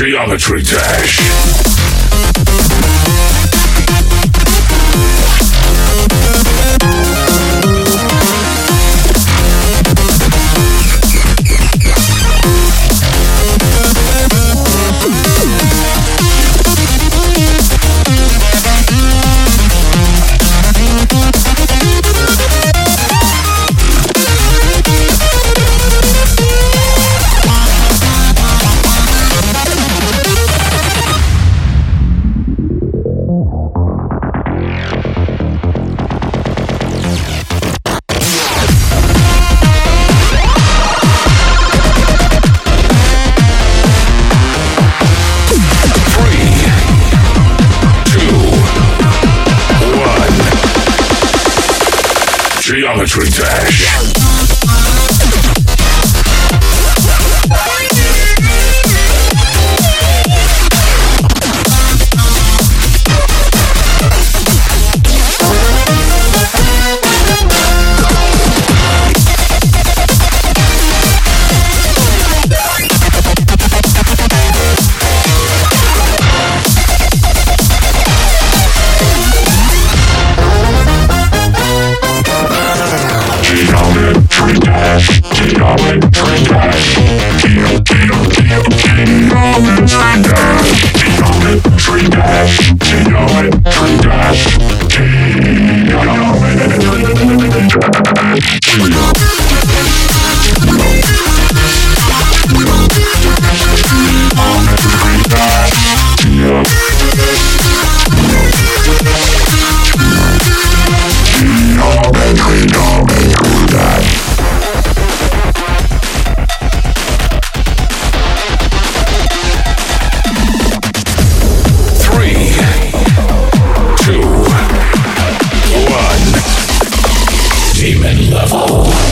Geometry Dash. Geometry Dash. Oh!